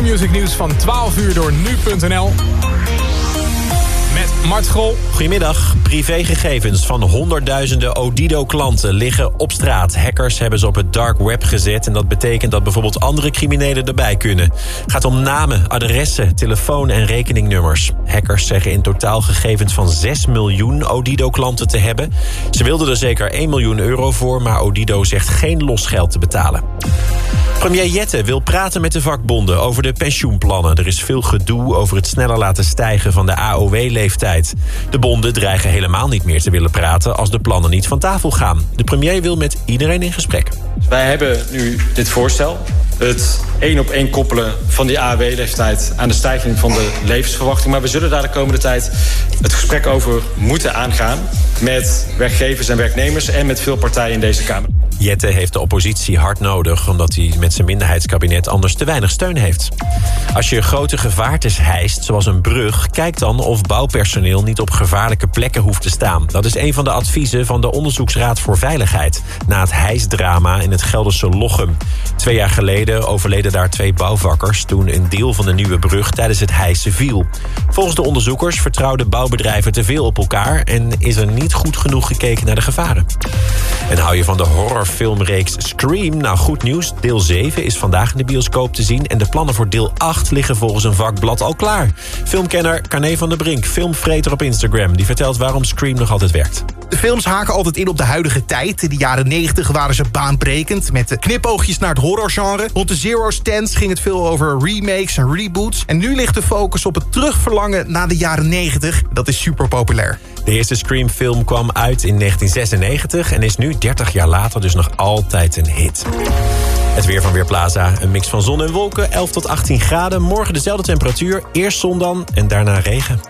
Q-music nieuws van 12 uur door nu.nl. Met Mart Grol. Goedemiddag. Privégegevens van honderdduizenden Odido-klanten liggen op straat. Hackers hebben ze op het dark web gezet... en dat betekent dat bijvoorbeeld andere criminelen erbij kunnen. Het gaat om namen, adressen, telefoon- en rekeningnummers. Hackers zeggen in totaal gegevens van 6 miljoen Odido-klanten te hebben. Ze wilden er zeker 1 miljoen euro voor... maar Odido zegt geen losgeld te betalen. Premier Jette wil praten met de vakbonden over de pensioenplannen. Er is veel gedoe over het sneller laten stijgen van de AOW-leeftijd. De bonden dreigen helemaal niet meer te willen praten als de plannen niet van tafel gaan. De premier wil met iedereen in gesprek. Wij hebben nu dit voorstel. Het één op één koppelen van die AOW-leeftijd aan de stijging van de levensverwachting. Maar we zullen daar de komende tijd het gesprek over moeten aangaan... met werkgevers en werknemers en met veel partijen in deze Kamer. Jette heeft de oppositie hard nodig... omdat hij met zijn minderheidskabinet anders te weinig steun heeft. Als je grote gevaartes hijst, zoals een brug... kijk dan of bouwpersoneel niet op gevaarlijke plekken hoeft te staan. Dat is een van de adviezen van de Onderzoeksraad voor Veiligheid... na het hijsdrama in het Gelderse Lochem. Twee jaar geleden overleden daar twee bouwvakkers... toen een deel van de nieuwe brug tijdens het hijsen viel. Volgens de onderzoekers vertrouwden bouwbedrijven te veel op elkaar... en is er niet goed genoeg gekeken naar de gevaren. En hou je van de horrorfilmreeks Scream? Nou, goed nieuws. Deel 7 is vandaag in de bioscoop te zien... en de plannen voor deel 8 liggen volgens een vakblad al klaar. Filmkenner Carne van der Brink, filmvreter op Instagram... die vertelt waarom Scream nog altijd werkt. De films haken altijd in op de huidige tijd. In de jaren 90 waren ze baanbrekend... met de knipoogjes naar het horrorgenre. Rond de Zero Stands ging het veel over remakes en reboots. En nu ligt de focus op het terugverlangen naar de jaren 90. Dat is super populair. De eerste Scream-film kwam uit in 1996 en is nu 30 jaar later dus nog altijd een hit. Het weer van Weerplaza. Een mix van zon en wolken, 11 tot 18 graden. Morgen dezelfde temperatuur, eerst zon dan en daarna regen.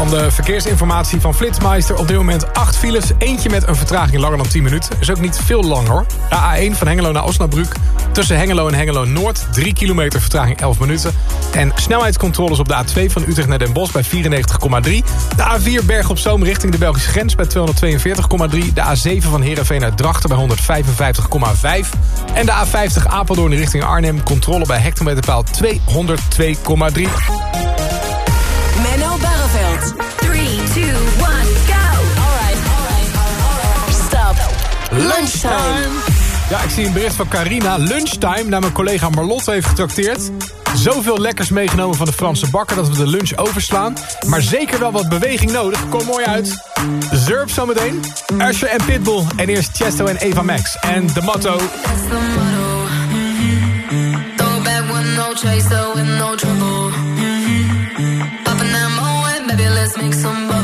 Dan de verkeersinformatie van Flitsmeister. Op dit moment 8 files. Eentje met een vertraging langer dan 10 minuten. Is ook niet veel lang hoor. De A1 van Hengelo naar Osnabrück. Tussen Hengelo en Hengelo Noord. 3 kilometer vertraging 11 minuten. En snelheidscontroles op de A2 van Utrecht naar Den Bosch bij 94,3. De A4 Berg op Zoom richting de Belgische grens bij 242,3. De A7 van Heerenveen naar Drachten bij 155,5. En de A50 Apeldoorn richting Arnhem. Controle bij hectometerpaal 202,3. Lunchtime. Ja, ik zie een bericht van Carina. Lunchtime naar mijn collega Marlotte heeft getrakteerd. Zoveel lekkers meegenomen van de Franse bakker dat we de lunch overslaan. Maar zeker wel wat beweging nodig. Kom mooi uit. Zurp zometeen. Usher en Pitbull. En eerst Chesto en Eva Max. En de motto... Motto. Mm-hmm.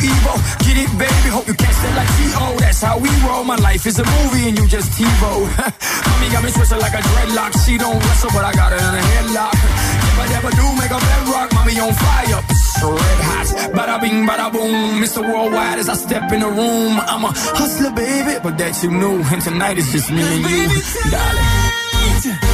Evil, Get it, baby. Hope you catch that like T.O. That's how we roll. My life is a movie and you just T.V.O. Mommy got me twisted like a dreadlock. She don't wrestle, but I got her in a headlock. If I never do, make a bedrock. Mommy on fire. Red hot. Bada bing, bada boom. Mr. Worldwide as I step in the room. I'm a hustler, baby. But that you knew. And tonight is just me and you. Darling.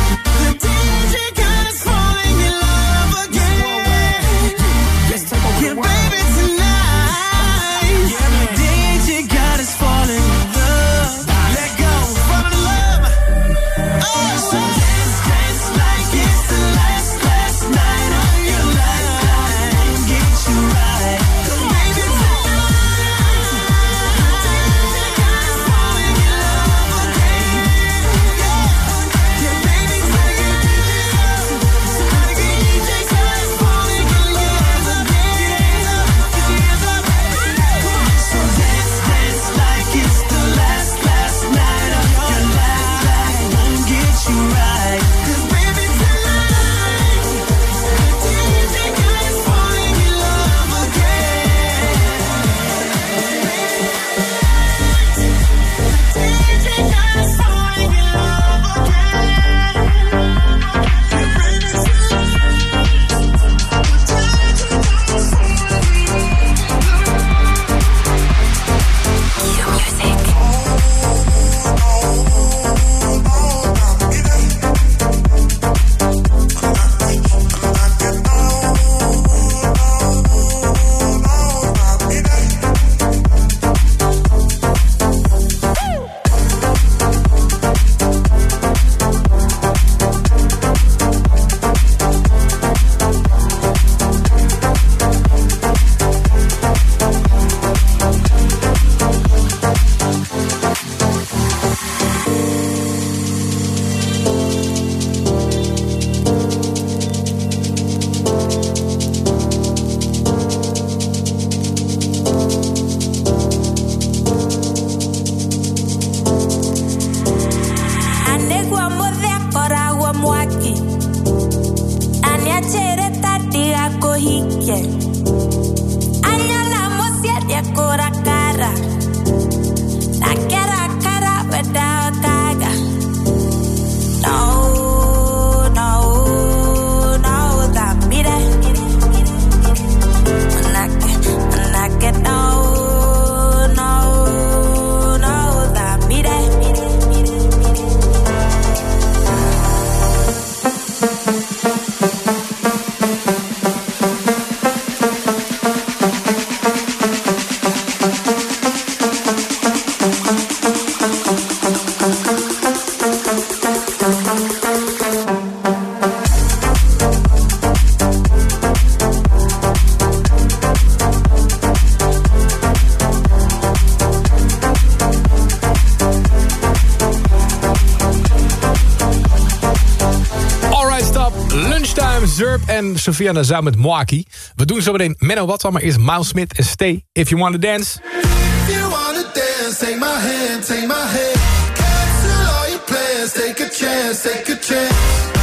Zurp en Sofia Nazar met Moaki. We doen zo meteen Menno Wat, maar eerst Miles Smith en Stay If You Wanna Dance. If you wanna dance, take my hand, take my hand. Cancel all your plans, take a chance, take a chance.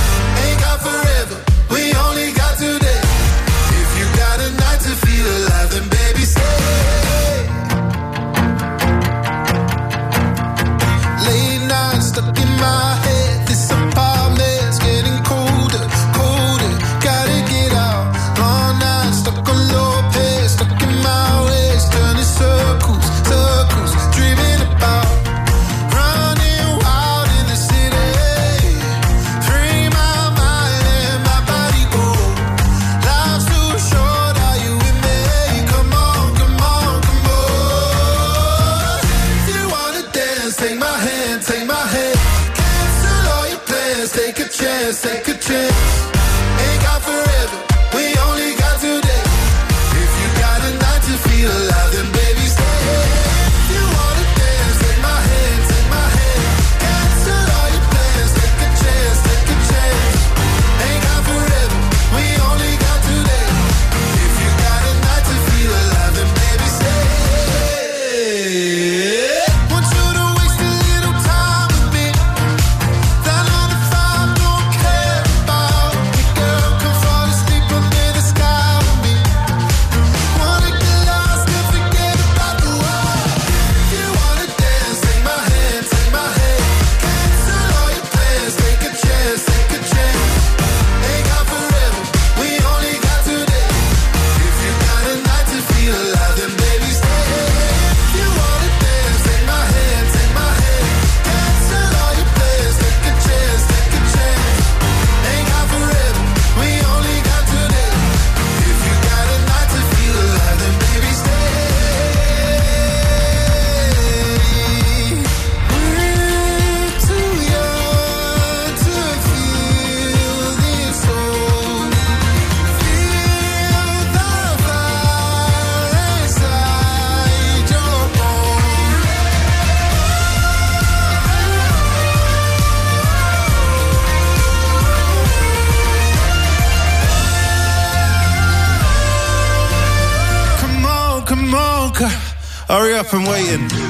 Ian.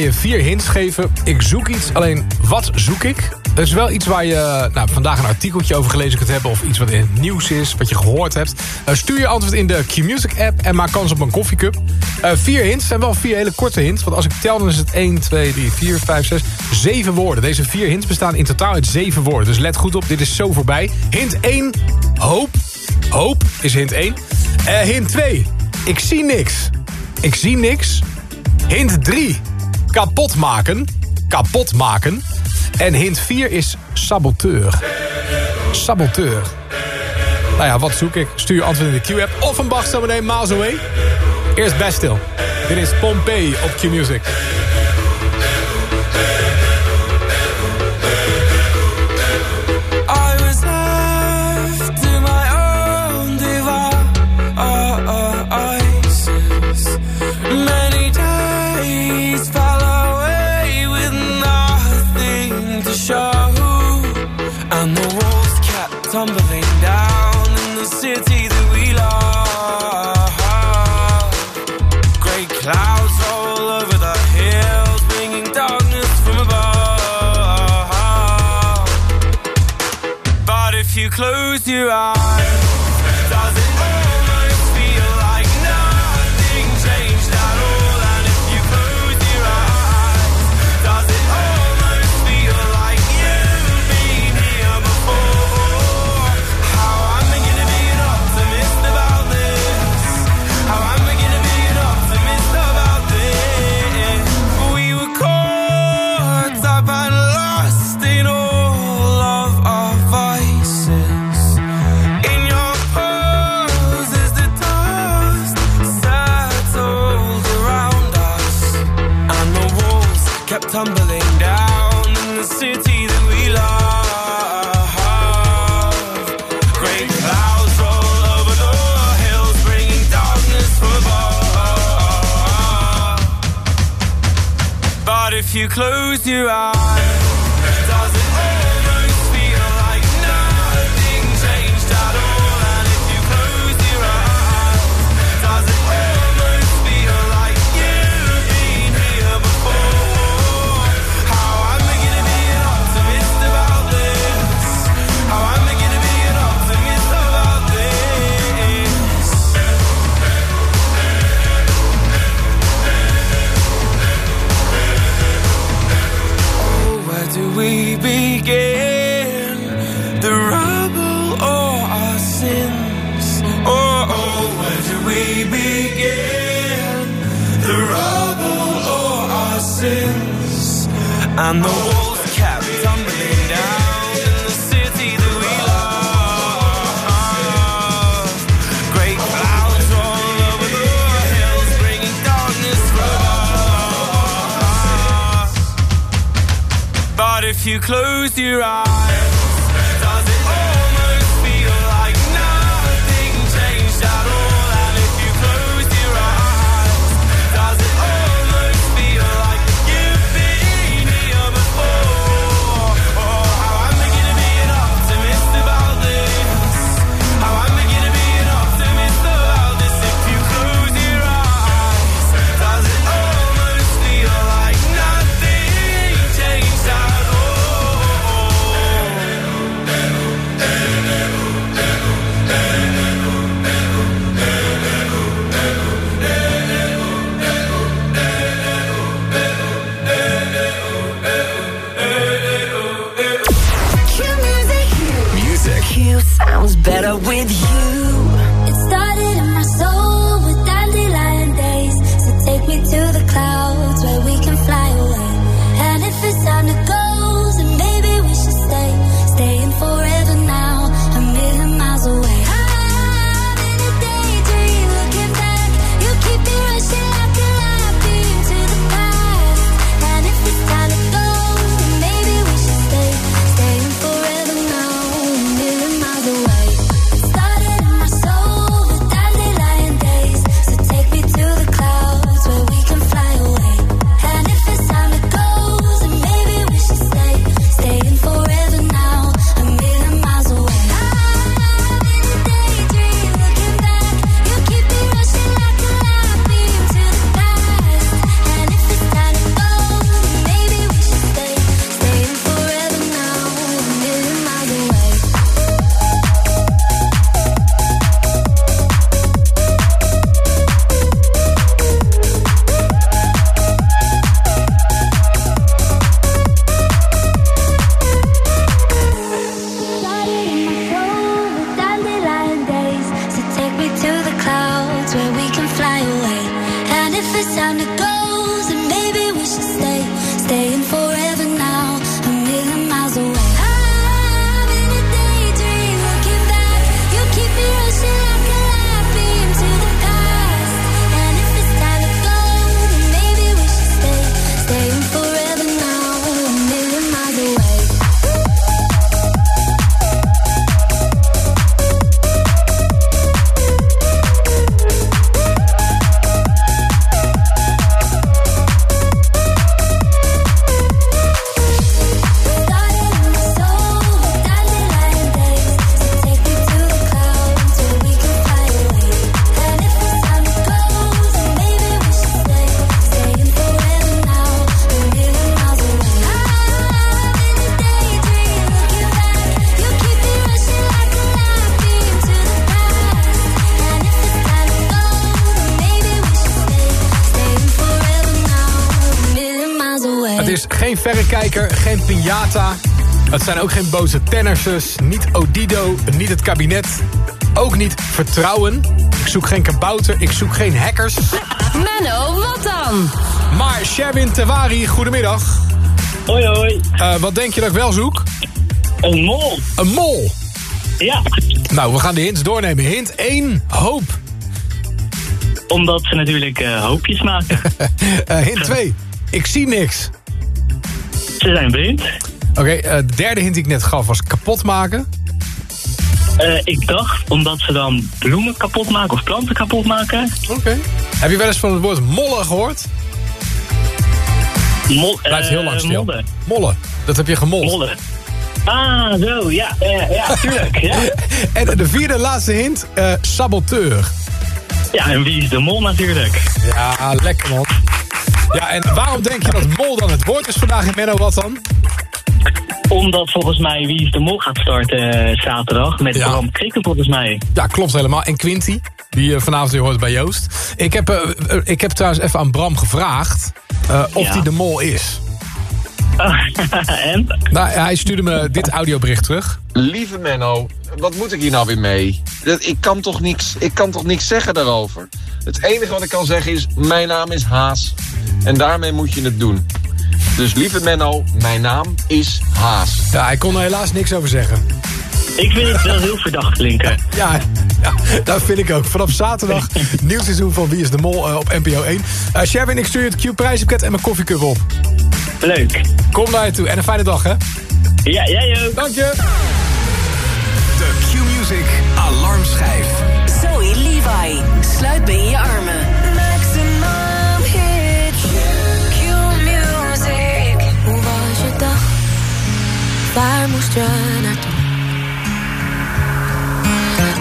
Je vier hints geven. Ik zoek iets, alleen wat zoek ik? Dat is wel iets waar je nou, vandaag een artikeltje over gelezen kunt hebben... of iets wat in het nieuws is, wat je gehoord hebt. Eh, stuur je antwoord in de Q-Music-app en maak kans op een koffiecup. Eh, vier hints zijn wel vier hele korte hints. Want als ik tel, dan is het 1, 2, 3, 4, 5, 6, 7 woorden. Deze vier hints bestaan in totaal uit 7 woorden. Dus let goed op, dit is zo voorbij. Hint 1, hoop. Hoop is hint 1. Eh, hint 2, ik zie niks. Ik zie niks. Hint 3, kapot maken. Kapot maken. En hint 4 is saboteur. Saboteur. Nou ja, wat zoek ik? Stuur antwoord in de Q-app of een Bach zometeen miles away. Eerst Bastille. Dit is Pompeii op Q-Music. Your eyes, you close your eyes, And the walls kept tumbling down in the city that we love. Great clouds roll over the hills, bringing darkness from above. But if you close your eyes, geen verrekijker, geen piñata. Het zijn ook geen boze tennissers, niet Odido, niet het kabinet. Ook niet vertrouwen. Ik zoek geen kabouter, ik zoek geen hackers. Menno, wat dan? Maar Sherwin Tewari, goedemiddag. Hoi hoi. Eh, wat denk je dat ik wel zoek? Een mol. Een mol. Ja, Nou, we gaan de hints doornemen. Hint 1, hoop. omdat ze natuurlijk eh, hoopjes maken. Eh, hint 2, ik zie niks. Ze zijn blind. Oké, eh, de derde hint die ik net gaf was kapot maken. Eh, ik dacht omdat ze dan bloemen kapot maken of planten kapot maken. Oké. Heb je wel eens van het woord mollen gehoord? Mol, Blijft heel eh, lang stil. Mollen. Mollen, dat heb je gemold. Mollen. Ah, zo, ja, ja, ja tuurlijk. Ja. En de vierde laatste hint, eh, saboteur. ja, en wie is de mol natuurlijk? Ja, lekker man. Ja, en waarom denk je dat mol dan het woord is vandaag in Menno wat dan? Omdat volgens mij Wie is de Mol gaat starten eh, zaterdag met Ja. Bram Krikken volgens mij. Ja, klopt helemaal. En Quinty, die eh, vanavond weer hoort bij Joost. Ik heb, eh, ik heb trouwens even aan Bram gevraagd of Ja. hij de mol is. en? Nou, hij stuurde me dit audiobericht terug. Lieve Menno, wat moet ik hier nou weer mee? Ik kan, toch niks, ik kan toch niks zeggen daarover? Het enige wat ik kan zeggen is, mijn naam is Haas. En daarmee moet je het doen. Dus lieve Menno, mijn naam is Haas. Ja, hij kon er helaas niks over zeggen. Ik vind het wel heel verdacht klinken. Ja, ja, dat vind ik ook. Vanaf zaterdag, nieuw seizoen van Wie is de Mol eh, op NPO 1. Eh Sherwin, ik stuur je het Q-prijzenpakket en mijn koffiecup op. Leuk. Kom naar je toe en een fijne dag, hè? Ja, jij ook. Dank je. De Q-Music Alarmschijf. Zoe Levi, sluit me in je armen. Maximum hits. Q-music. Hoe was je dag? Waar moest je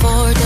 de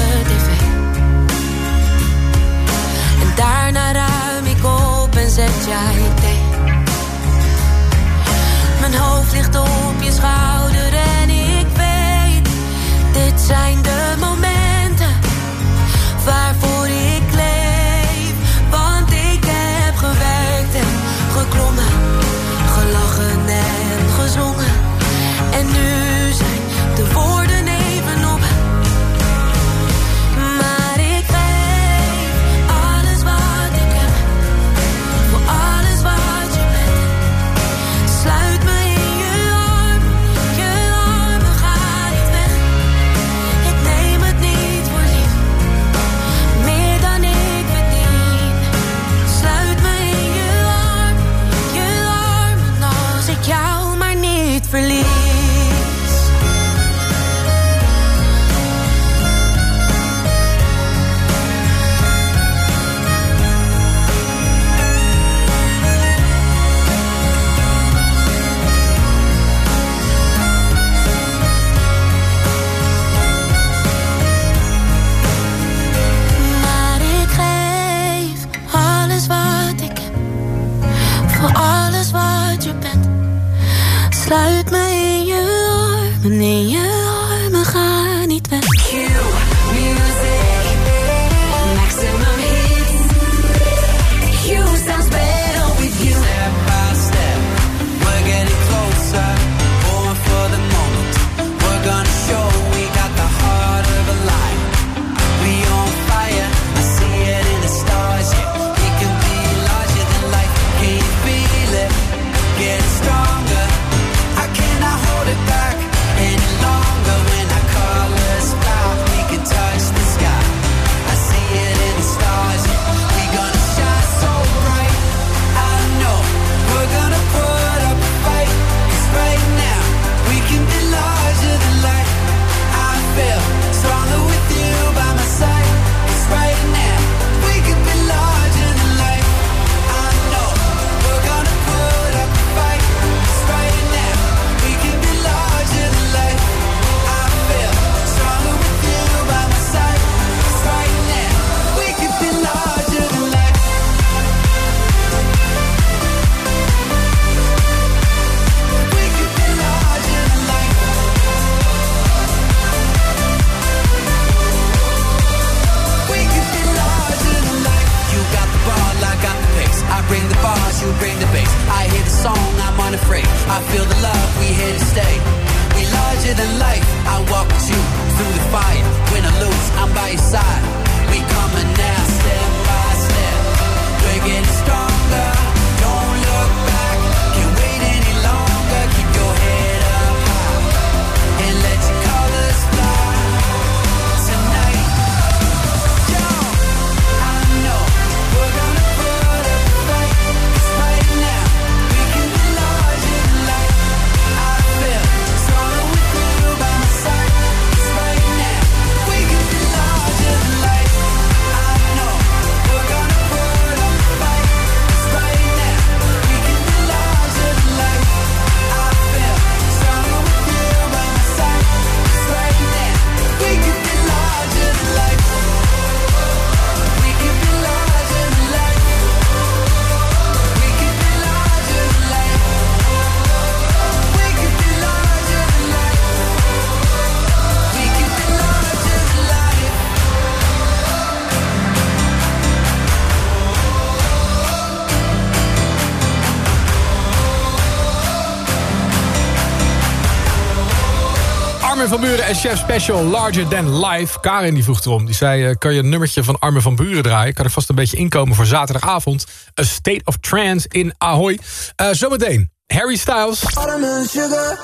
Chef Special Larger Than Life. Karin die vroeg erom. Die zei, eh, kan je een nummertje van Armin van Buren draaien? Kan er vast een beetje inkomen voor zaterdagavond. A State of Trance in Ahoy. Eh, zometeen Harry Styles. Watermelon sugar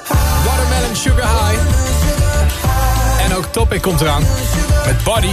Watermelon Sugar High. En ook Topic komt eraan. Met Body.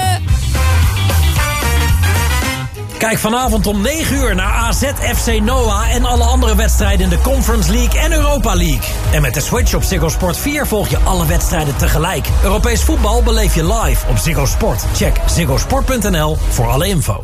Kijk vanavond om 9 uur naar AZ FC Noah en alle andere wedstrijden in de Conference League en Europa League. En met de Switch op Ziggo Sport 4 volg je alle wedstrijden tegelijk. Europees voetbal beleef je live op Ziggo Sport. Check ziggosport.nl voor alle info.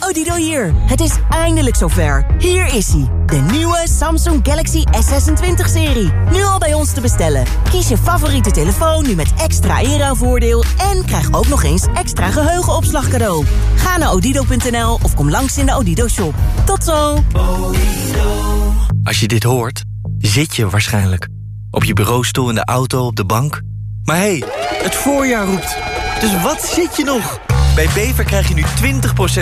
Odido hier. Het is eindelijk zover. Hier is hij, de nieuwe Samsung Galaxy S26-serie. Nu al bij ons te bestellen. Kies je favoriete telefoon nu met extra inruilvoordeel... en krijg ook nog eens extra geheugenopslag cadeau. Ga naar odido.nl of kom langs in de Odido-shop. Tot zo! Als je dit hoort, zit je waarschijnlijk. Op je bureaustoel, in de auto, op de bank. Maar hé, hey, het voorjaar roept. Dus wat zit je nog? Bij Bever krijg je nu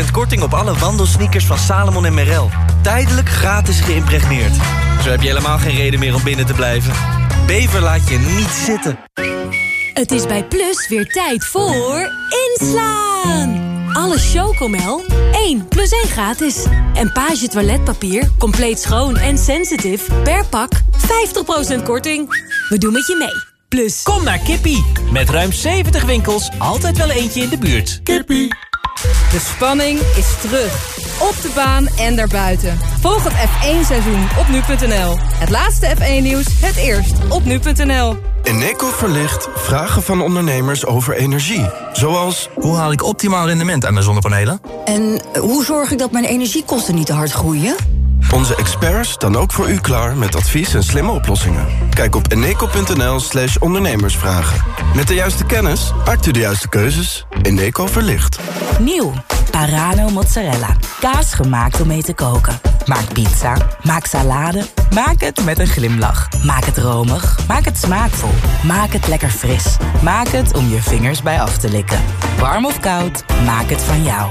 20% korting op alle wandelsneakers van Salomon en Merrell. Tijdelijk gratis geïmpregneerd. Zo heb je helemaal geen reden meer om binnen te blijven. Bever laat je niet zitten. Het is bij Plus weer tijd voor inslaan. Alle Chocomel 1 plus 1 gratis. En Page toiletpapier, compleet schoon en sensitive per pak 50% korting. We doen met je mee. Plus. Kom naar Kippie. Met ruim 70 winkels, altijd wel eentje in de buurt. Kippie. De spanning is terug. Op de baan en daarbuiten. Volg het F1-seizoen op nu.nl. Het laatste F1-nieuws, het eerst op nu.nl. Eneco verlicht vragen van ondernemers over energie. Zoals... Hoe haal ik optimaal rendement aan mijn zonnepanelen? En hoe zorg ik dat mijn energiekosten niet te hard groeien? Onze experts staan ook voor u klaar met advies en slimme oplossingen. Kijk op eneco.nl slash ondernemersvragen. Met de juiste kennis maakt u de juiste keuzes. Eneco verlicht. Nieuw. Parano mozzarella. Kaas gemaakt om mee te koken. Maak pizza. Maak salade. Maak het met een glimlach. Maak het romig. Maak het smaakvol. Maak het lekker fris. Maak het om je vingers bij af te likken. Warm of koud, maak het van jou.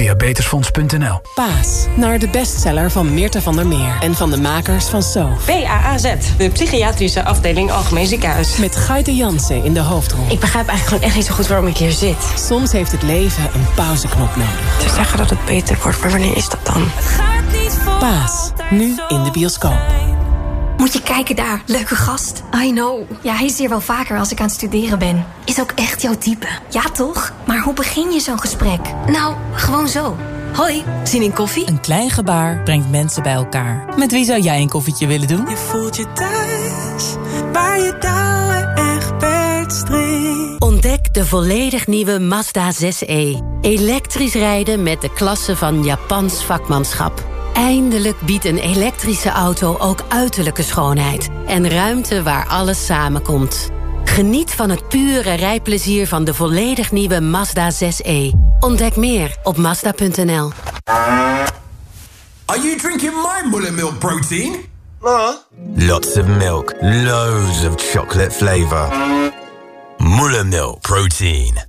diabetesfonds.nl. Paas, naar de bestseller van Meerte van der Meer en van de makers van So. PAAZ, de psychiatrische afdeling Algemeen Ziekenhuis. Met Gaite Jansen in de hoofdrol. Ik begrijp eigenlijk gewoon echt niet zo goed waarom ik hier zit. Soms heeft het leven een pauzeknop nodig. Ze zeggen dat het beter wordt, maar wanneer is dat dan? Paas, nu in de bioscoop. Moet je kijken daar, leuke gast. I know. Ja, hij is hier wel vaker als ik aan het studeren ben. Is ook echt jouw type. Ja, toch? Maar hoe begin je zo'n gesprek? Nou, gewoon zo. Hoi, zin in koffie? Een klein gebaar brengt mensen bij elkaar. Met wie zou jij een koffietje willen doen? Je voelt je thuis, waar je touwen echt Ontdek de volledig nieuwe Mazda 6e. Elektrisch rijden met de klasse van Japans vakmanschap. Eindelijk biedt een elektrische auto ook uiterlijke schoonheid. En ruimte waar alles samenkomt. Geniet van het pure rijplezier van de volledig nieuwe Mazda 6e. Ontdek meer op Mazda.nl. Are you drinking my mullet milk protein? No. Lots of milk, loads of chocolate flavor. Mullet milk protein.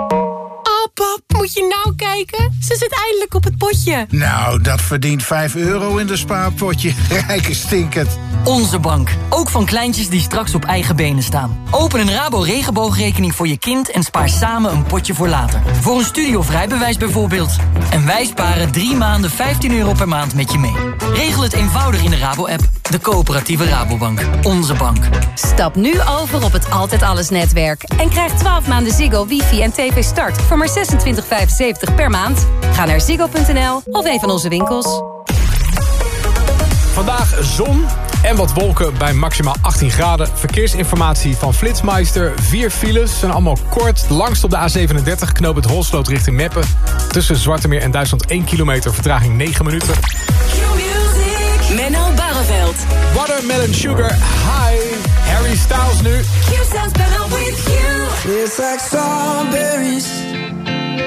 Pap, moet je nou kijken? Ze zit eindelijk op het potje. Nou, dat verdient 5 euro in de spaarpotje. Rijke stinkend. Onze bank. Ook van kleintjes die straks op eigen benen staan. Open een Rabo regenboogrekening voor je kind en spaar samen een potje voor later. Voor een studie of rijbewijs bijvoorbeeld. En wij sparen drie maanden 15 euro per maand met je mee. Regel het eenvoudig in de Rabo-app. De coöperatieve Rabobank. Onze bank. Stap nu over op het Altijd Alles netwerk. En krijg 12 maanden Ziggo, wifi en tv start voor maar 26,75 per maand. Ga naar ziggo.nl of een van onze winkels. Vandaag zon en wat wolken bij maximaal 18 graden. Verkeersinformatie van Flitsmeister. Vier files zijn allemaal kort. Langst op de A37 knoop het Holsloot richting Meppen. Tussen Zwartemeer en Duitsland 1 kilometer. Vertraging 9 minuten. Menno Barreveld. Watermelon Sugar High. Harry Styles nu. Q sounds better with you. It's like strawberries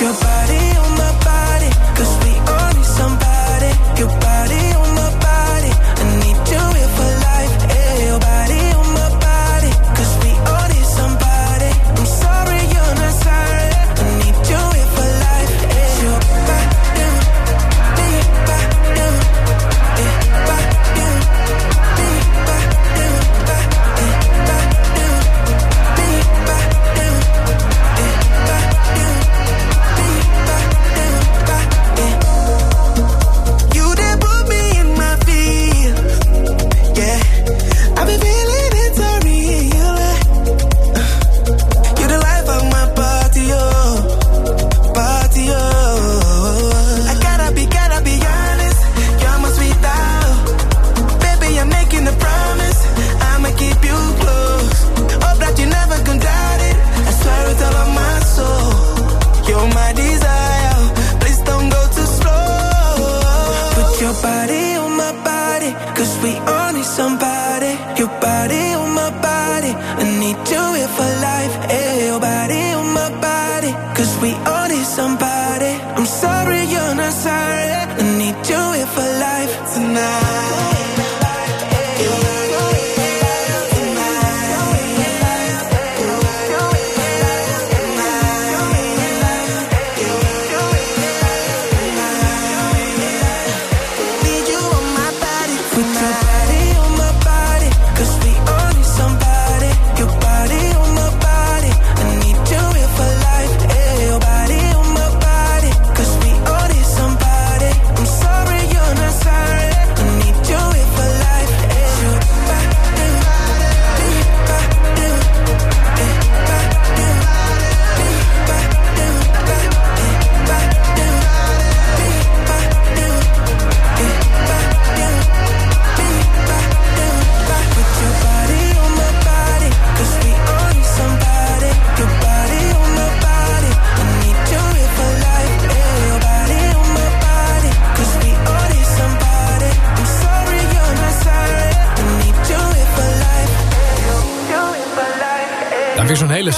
your body.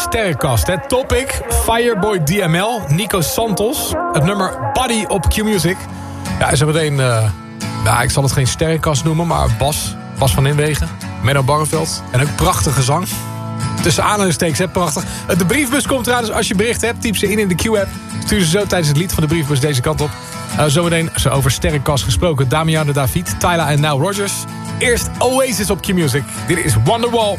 sterrenkast. het Topic, Fireboy DML, Nico Santos. Het nummer Body op Q-Music. Ja, zo meteen... Uh, nou, ik zal het geen sterrenkast noemen, maar Bas. Bas van Inwegen. Menno Barreveld. En ook prachtige zang. Tussen aanhalingstekens, hè, prachtig. Eh, de briefbus komt eraan, dus als je bericht hebt, typ ze in in de Q-app. Stuur ze zo tijdens het lied van de briefbus deze kant op. Uh, zometeen, zo over sterrenkast gesproken, Damiano David, Tyler en Now Rogers. Eerst Oasis op Q-Music. Dit is Wonderwall.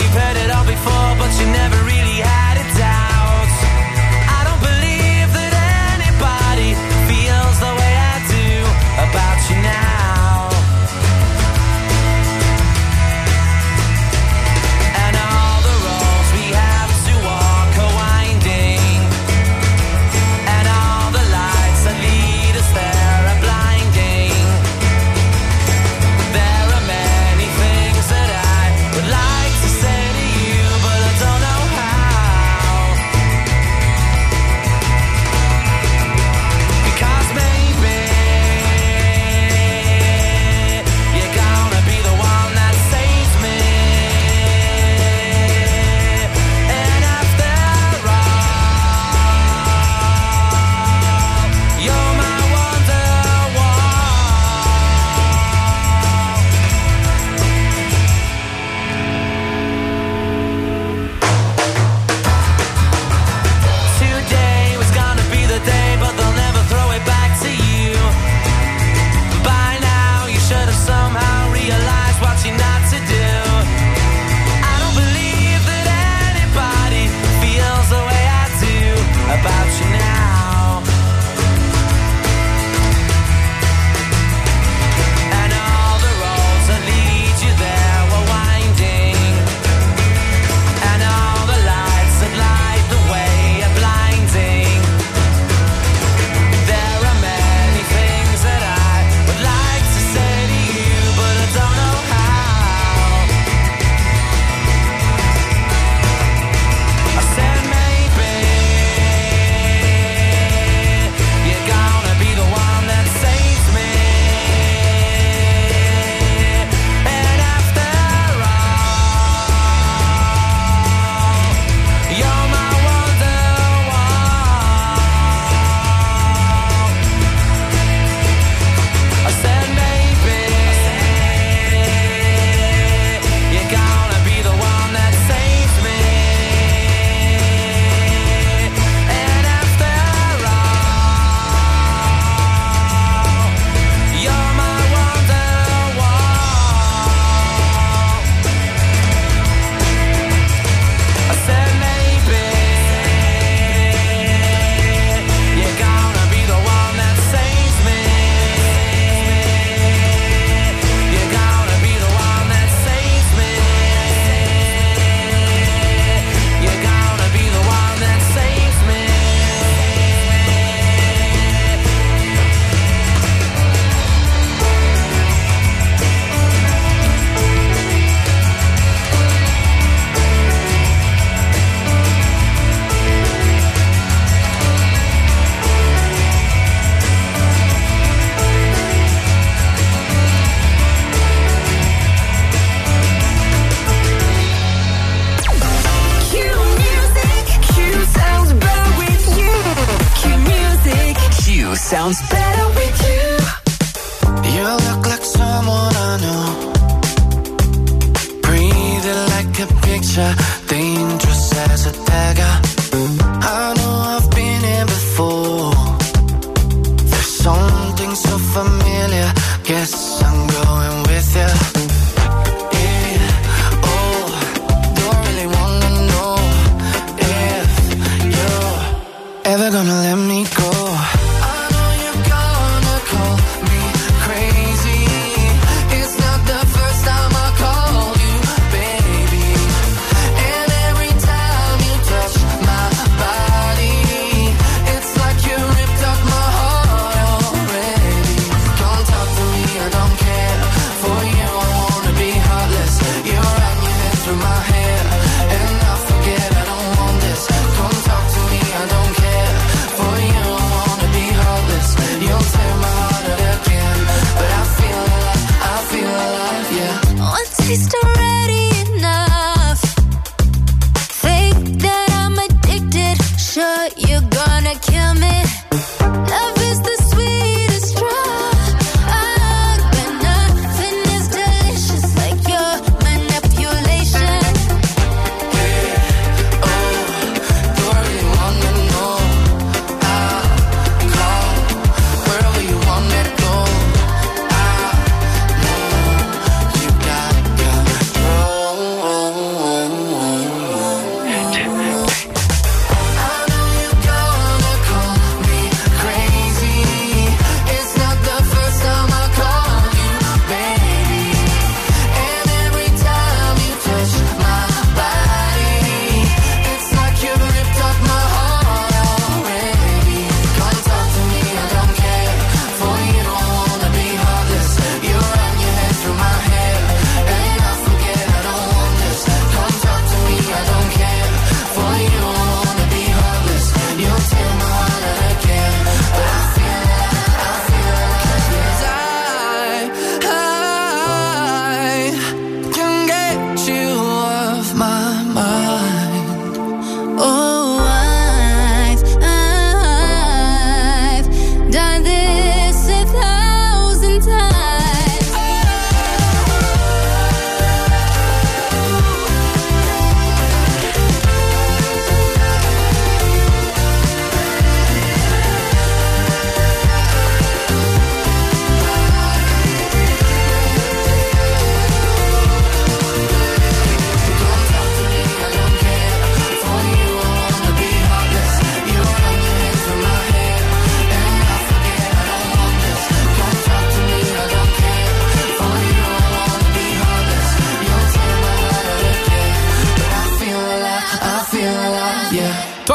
you've heard it all before, but you never really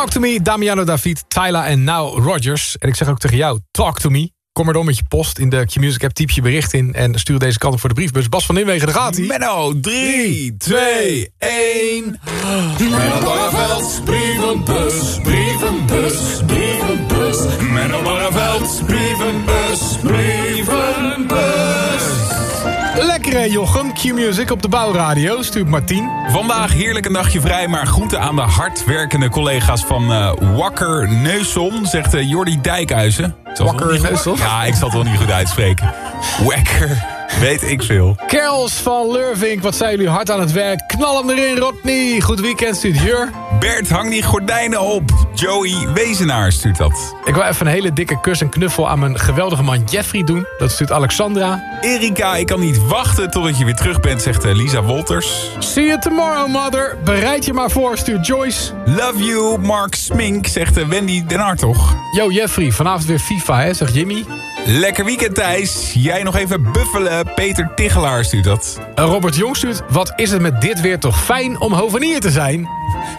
Talk to me, Damiano David, Tyla en Now Rogers. En ik zeg ook tegen jou, talk to me. Kom maar door met je post in de Q-Music app, typ je bericht in... en stuur deze kant op voor de briefbus. Bas van Inwegen, daar gaat hij. Menno, 3, 2, 1. Menno Barreveld, brievenbus, brievenbus, brievenbus. Menno Barreveld, brievenbus, brievenbus. Lekker hè, Jochem. Q-Music op de bouwradio. Stuurt Martien. Vandaag heerlijk een dagje vrij, maar groeten aan de hardwerkende collega's van eh, Wakker Neuson, zegt eh, Jordi Dijkhuizen. Wakker Neuson? Ja, ik zal het wel niet goed uitspreken. Wakker, weet ik veel. Kerels van Lurvink, wat zijn jullie hard aan het werk. Knal hem erin, Rodney. Goed weekend, stuurt Jur. Bert, hang die gordijnen op. Joey Wezenaar stuurt dat. Ik wil even een hele dikke kus en knuffel aan mijn geweldige man Jeffrey doen. Dat stuurt Alexandra. Erika, ik kan niet wachten totdat je weer terug bent, zegt eh, Lisa Wolters. See you tomorrow, mother. Bereid je maar voor, stuurt Joyce. Love you, Mark Smink, zegt eh, Wendy Den Hartog. Yo, Jeffrey, vanavond weer FIFA, hè, zegt Jimmy. Lekker weekend, Thijs. Jij nog even buffelen. Peter Tichelaar stuurt dat. En Robert Jong stuurt, wat is het met dit weer toch fijn om hovenier te zijn?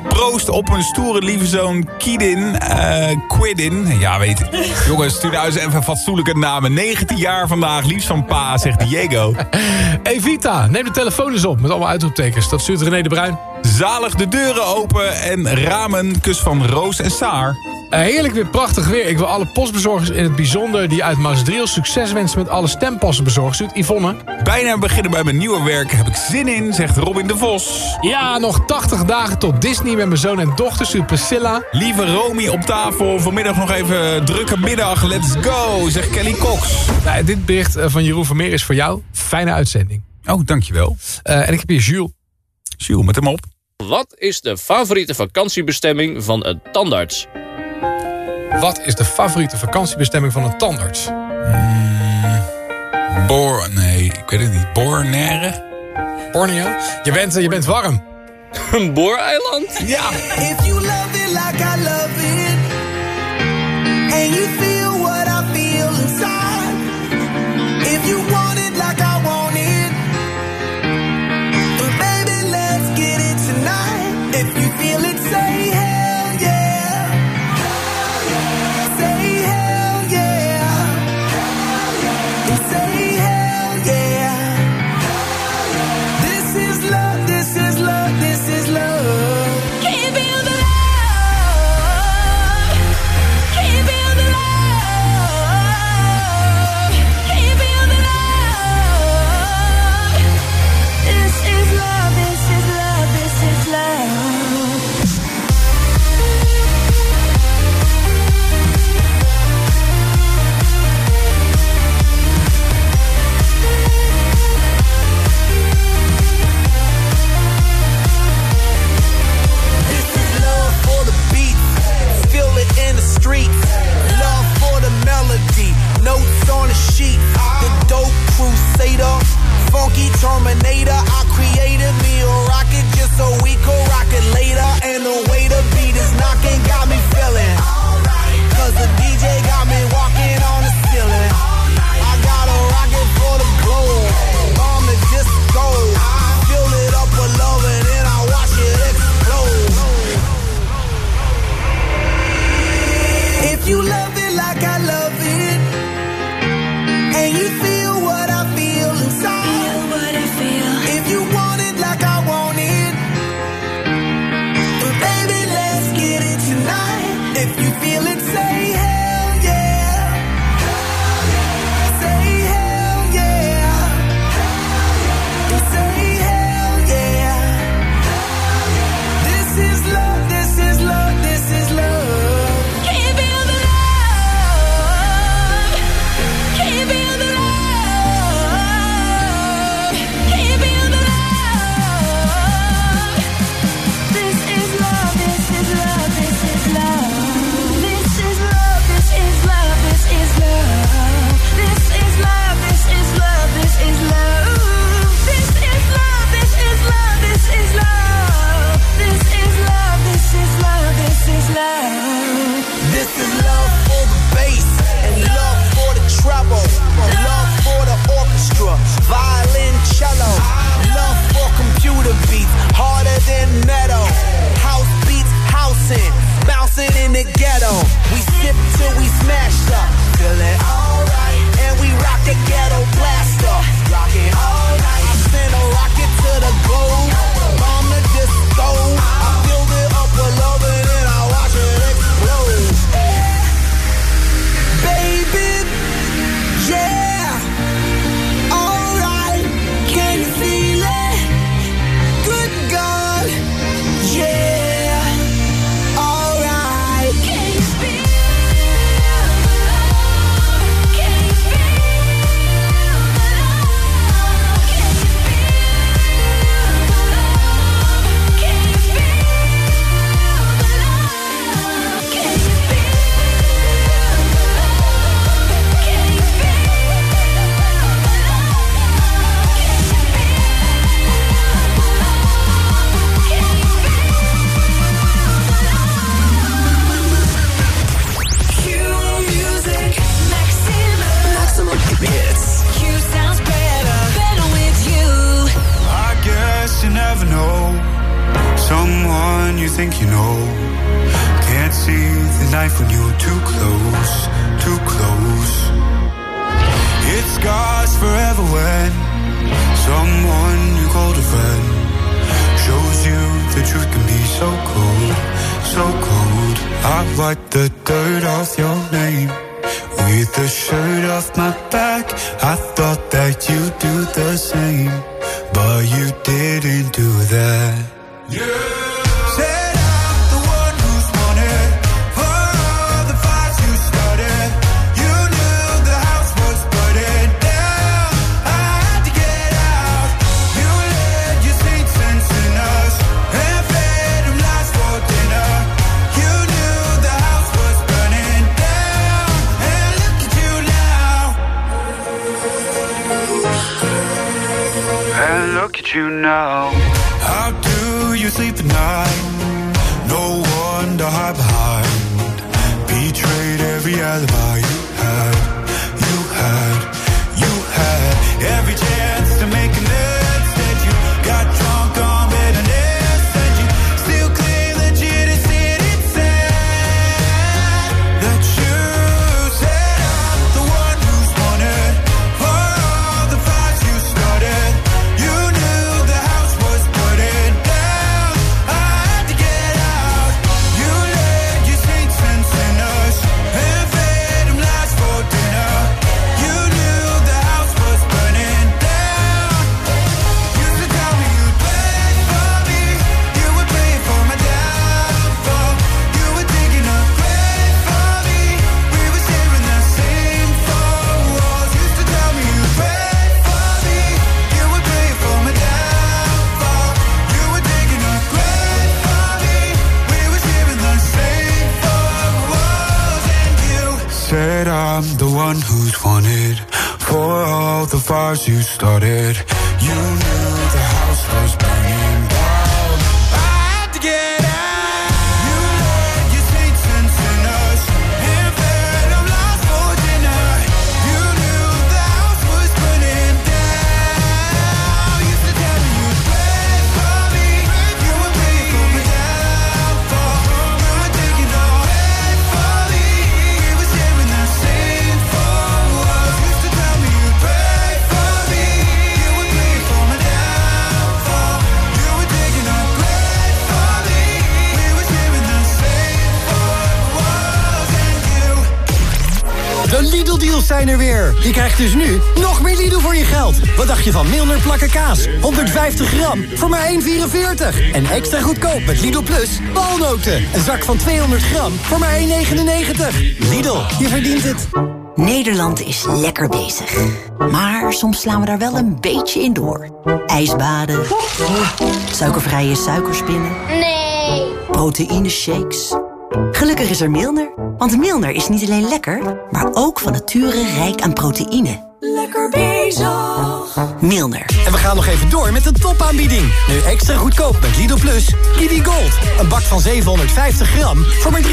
Proost op een stoere lieve zoon Kiedin, eh Quidin. Ja, weet Jongens, stuur nou eens even fatsoenlijke namen. 19 jaar vandaag, liefst van pa, zegt Diego. Evita, neem de telefoon eens op met allemaal uitroeptekens. Dat stuurt René de Bruin. Zalig de deuren open en ramen. Kus van Roos en Saar heerlijk weer, prachtig weer. Ik wil alle postbezorgers in het bijzonder die uit Maasdriel succes wensen met alle stempassen bezorgd, Yvonne. Bijna beginnen bij mijn nieuwe werk. Heb ik zin in, zegt Robin de Vos. Ja, nog 80 dagen tot Disney met mijn zoon en dochter, stuurt Priscilla. Lieve Romy op tafel. Vanmiddag nog even drukke middag. Let's go, zegt Kelly Cox. Nou, dit bericht eh, van Jeroen Vermeer is voor jou. Fijne uitzending. Oh, dankjewel. Uh, en ik heb hier Jules. Jules, met hem op. Wat is de favoriete vakantiebestemming van een tandarts? Wat is de favoriete vakantiebestemming van een tandarts? Mm, Nee, ik weet het niet. Bornere? Borneo? Je bent, eh, je bent warm. Een booreiland? Ja. If you love How do you sleep at night? Zijn er weer. Je krijgt dus nu nog meer Lidl voor je geld. Wat dacht je van Milner plakken kaas? 150 gram voor maar 1,44. En extra goedkoop met Lidl Plus walnoten. Een zak van 200 gram voor maar 1,99. Lidl, je verdient het. Nederland is lekker bezig. Maar soms slaan we daar wel een beetje in door. Ijsbaden. Suikervrije suikerspinnen. Nee. Proteïne shakes. Gelukkig is er Milner. Want Milner is niet alleen lekker, maar ook van nature rijk aan proteïne. Lekker bezig. Milner. En we gaan nog even door met de topaanbieding. Nu extra goedkoop met Lidl Plus. Kiwi Gold. Een bak van 750 gram voor maar 3,99.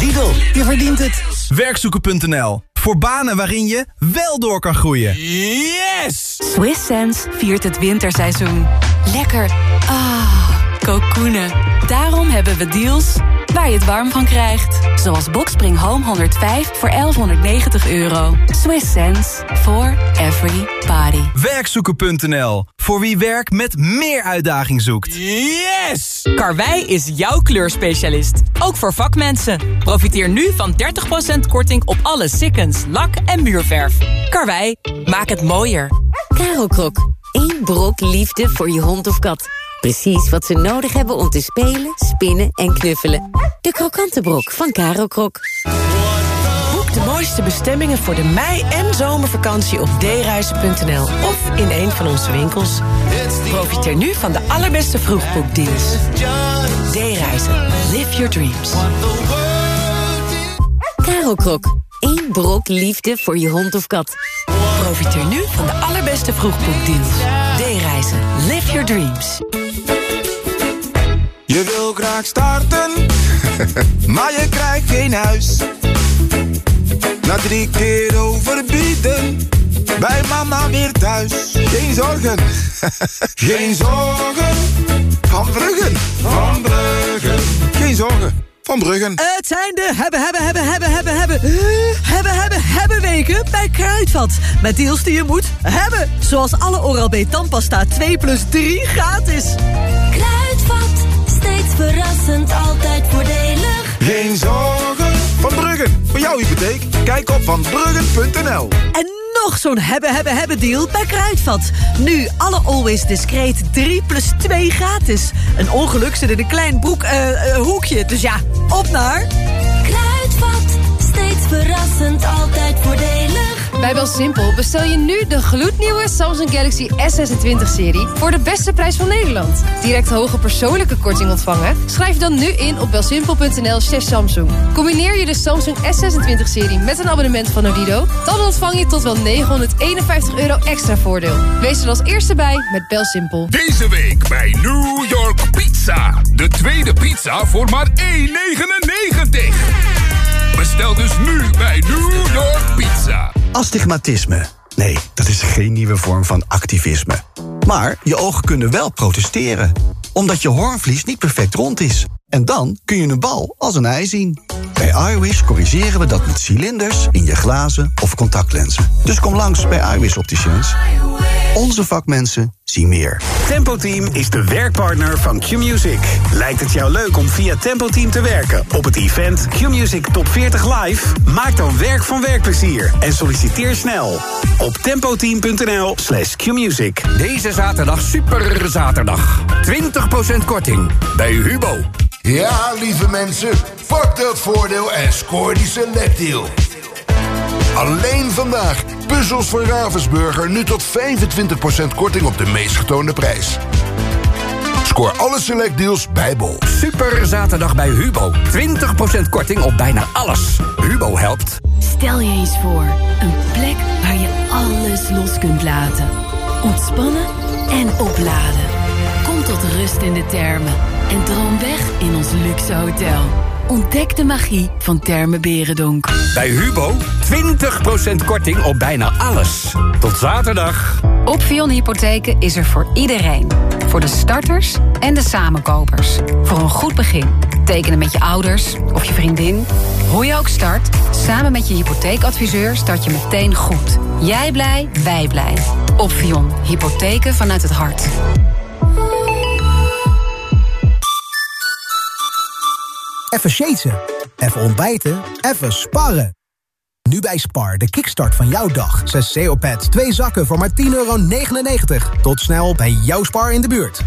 Lidl, je verdient het. Werkzoeken.nl. Voor banen waarin je wel door kan groeien. Yes! Swiss Sense viert het winterseizoen. Lekker. Ah, kokoenen. Daarom hebben we deals waar je het warm van krijgt. Zoals Boxspring Home 105 voor 1190 euro. Swiss Sense for every party. Werkzoeken.nl. Voor wie werk met meer uitdaging zoekt. Yes! Karwei is jouw kleurspecialist. Ook voor vakmensen. Profiteer nu van 30% korting op alle sikkens, lak en muurverf. Karwei, maak het mooier. Karel Krok. Eén brok liefde voor je hond of kat. Precies wat ze nodig hebben om te spelen, spinnen en knuffelen. De krokante brok van Karel Krok. Boek de mooiste bestemmingen voor de mei- en zomervakantie op dereizen.nl of in een van onze winkels. Profiteer nu van de allerbeste vroegboekdeals. D-reizen. Live your dreams. Karel Krok. Eén brok liefde voor je hond of kat. Profiteer nu van de allerbeste vroegboekdeals. D-reizen. Live your dreams. Starten, maar je krijgt geen huis. Na drie keer overbieden, bij mama weer thuis. Geen zorgen, geen zorgen. Van Bruggen, van Bruggen. Geen zorgen, van Bruggen. Het zijn de hebben, hebben, hebben, hebben, hebben, hebben, hebben, hebben, hebben weken bij Kruidvat. Met deals die je moet hebben. Zoals alle Oral-B tandpasta 2 plus 3 gratis verrassend, altijd voordelig. Geen zorgen. Van Bruggen, voor jouw hypotheek. Kijk op vanbruggen.nl. En nog zo'n hebben, hebben, hebben deal bij Kruidvat. Nu alle Always Discreet 3 plus 2 gratis. Een ongeluk zit in een klein broek, eh, eh, hoekje. Dus ja, op naar... Kruidvat, steeds verrassend, altijd voordelig. Bij Belsimpel bestel je nu de gloednieuwe Samsung Galaxy S26-serie... voor de beste prijs van Nederland. Direct hoge persoonlijke korting ontvangen? Schrijf dan nu in op belsimpel.nl slash Samsung. Combineer je de Samsung S26-serie met een abonnement van Odido... dan ontvang je tot wel 951 euro extra voordeel. Wees er als eerste bij met Belsimpel. Deze week bij New York Pizza. De tweede pizza voor maar 1,99. Bestel dus nu bij New York Pizza. Astigmatisme. Nee, dat is geen nieuwe vorm van activisme. Maar je ogen kunnen wel protesteren. Omdat je hoornvlies niet perfect rond is. En dan kun je een bal als een ei zien. Bij iWish corrigeren we dat met cilinders in je glazen of contactlenzen. Dus kom langs bij iWish Opticians. Onze vakmensen zien meer. Tempo Team is de werkpartner van Q-Music. Lijkt het jou leuk om via Tempo Team te werken op het event Q-Music Top 40 Live? Maak dan werk van werkplezier en solliciteer snel op tempoteam.nl slash qmusic. Deze zaterdag super zaterdag. 20% korting bij Hubo. Ja, lieve mensen, pak dat voordeel en scoor die selectdeal. Alleen vandaag. Puzzels van Ravensburger nu tot 25% korting op de meest getoonde prijs. Scoor alle selectdeals bij Bol. Super zaterdag bij Hubo. 20% korting op bijna alles. Hubo helpt. Stel je eens voor, een plek waar je alles los kunt laten. Ontspannen en opladen. Kom tot rust in de termen en droom weg in ons luxe hotel. Ontdek de magie van Termen Berendonk. Bij Hubo 20% korting op bijna alles. Tot zaterdag. Opvion Hypotheken is er voor iedereen. Voor de starters en de samenkopers. Voor een goed begin. Tekenen met je ouders of je vriendin. Hoe je ook start, samen met je hypotheekadviseur start je meteen goed. Jij blij, wij blij. Opvion Hypotheken vanuit het hart. Even shaten, even ontbijten, even sparren. Nu bij Spar, de kickstart van jouw dag. 6 CO-pads, 2 zakken voor maar 10,99 euro. Tot snel bij jouw Spar in de buurt.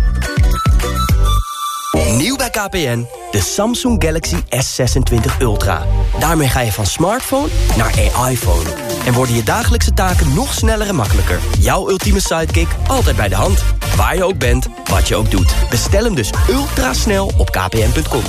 Nieuw bij KPN, de Samsung Galaxy S26 Ultra. Daarmee ga je van smartphone naar AI-phone. En worden je dagelijkse taken nog sneller en makkelijker. Jouw ultieme sidekick altijd bij de hand. Waar je ook bent, wat je ook doet. Bestel hem dus ultra snel op kpn.com.